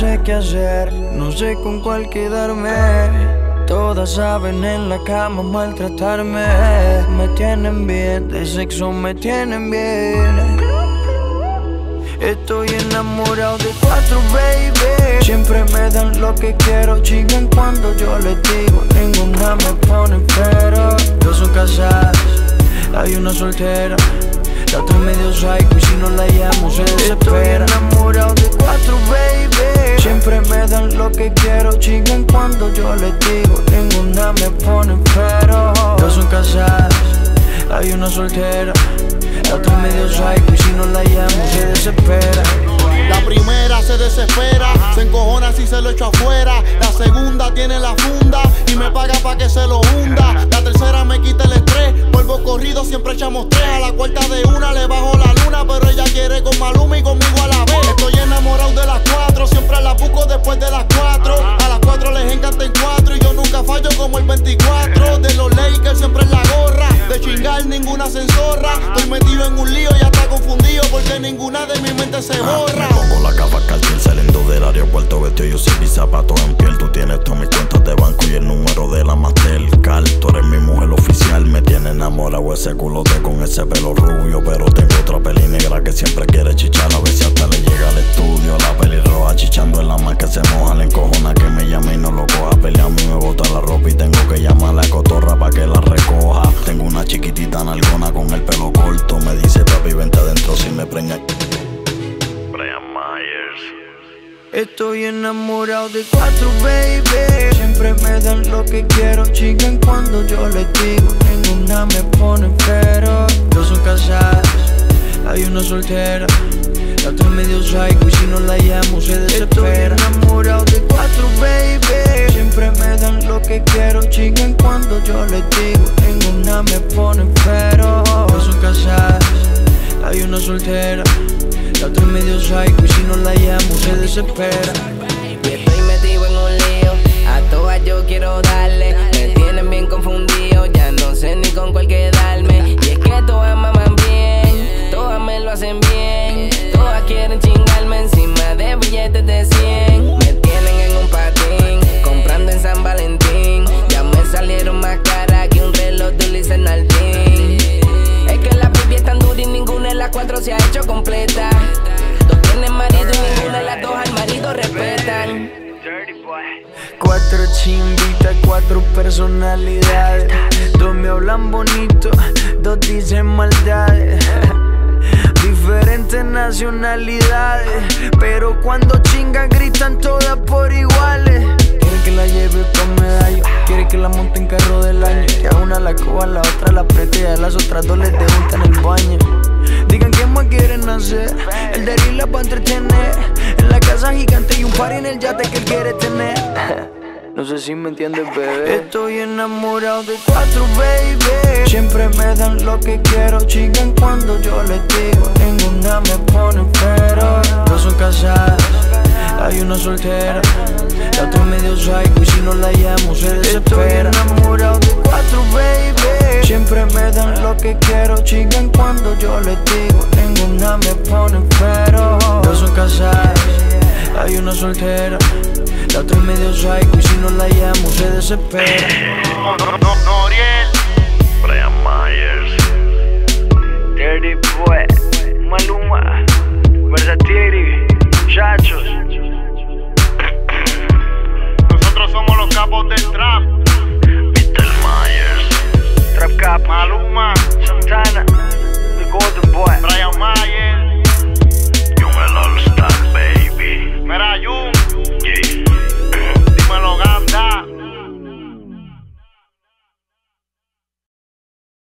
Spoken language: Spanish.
no sé qué hacer, no sé con cuál quedarme. Todas saben en la cama maltratarme. Me tienen bien, de sexo me tienen bien. Estoy enamorado de cuatro, baby. Siempre me dan lo que quiero, chigan cuando yo les digo. Ninguna me pone pero. Dos son casadas, hay una soltera. La otra medio psycho y si no la llamo se desespera. Yo les digo. Ninguna me pone pero. Dos son casadas, hay una soltera. La otra medio psycho y si no la llamo se desespera. La primera se desespera, se encojona si se lo echo afuera. La segunda tiene la funda y me paga pa' que se lo hunda. La tercera me quita el estrés, vuelvo corrido, siempre echamos tres. A la cuarta de una le bajo la luna, pero ella quiere con Maluma y conmigo a la vez. Estoy enamorado de las cuatro, siempre la busco después de las cuatro. A las cuatro ese culote con ese pelo rubio Pero tengo otra peli negra que siempre quiere chichar. A ver si hasta le llega al estudio La peli roja chichando en la más que se moja La encojona que me llame y no lo coja. Pelea a mí me bota la ropa y tengo que llamar a la cotorra pa' que la recoja. Tengo una chiquitita nalgona con el pelo corto Me dice papi vente adentro si me preña Estoy enamorado de cuatro, baby. Siempre me dan lo que quiero, chican cuando yo les digo. Ninguna me pone pero. Dos son casadas, hay una soltera. La otra medio psycho y si no la llamo se desespera. Estoy enamorado de cuatro, baby. Siempre me dan lo que quiero, chican cuando yo les digo. Psycho y si no la llamo se desespera. Y estoy metido en un lío, a todas yo quiero darle. Me tienen bien confundido, ya no sé ni con cuál quedarme. Y es que todas maman bien, todas me lo hacen bien. Todas quieren chingarme encima de billetes de 100. Cuatro chimbitas, cuatro personalidades. Dos me hablan bonito, dos dicen maldades. Diferentes nacionalidades, pero cuando chingan gritan todas por iguales. Quiere que la lleve con medallo, quiere que la monte en carro del año. Que a una la coja, a la otra la apriete y a las otras dos les debuta en el baño. Digan qué más quieren hacer, el de la para entretener. En la casa gigante y un par en el yate que él quiere tener. No sé si me entiendes, bebé. Estoy enamorado de cuatro, baby. Siempre me dan lo que quiero, chigan cuando yo les digo. Ninguna me pone pero. Una soltera. La otra medio psycho y si no la llamo se desespera. Estoy enamorado de cuatro, baby. Siempre me dan lo que quiero, chigan cuando yo les digo. Ninguna me pone pero. Dos son casadas, hay una soltera. La otra es medio psycho y si no la llamo se desespera. No, no, no, Noriel. Brian Myers Dirty Boy, Maluma,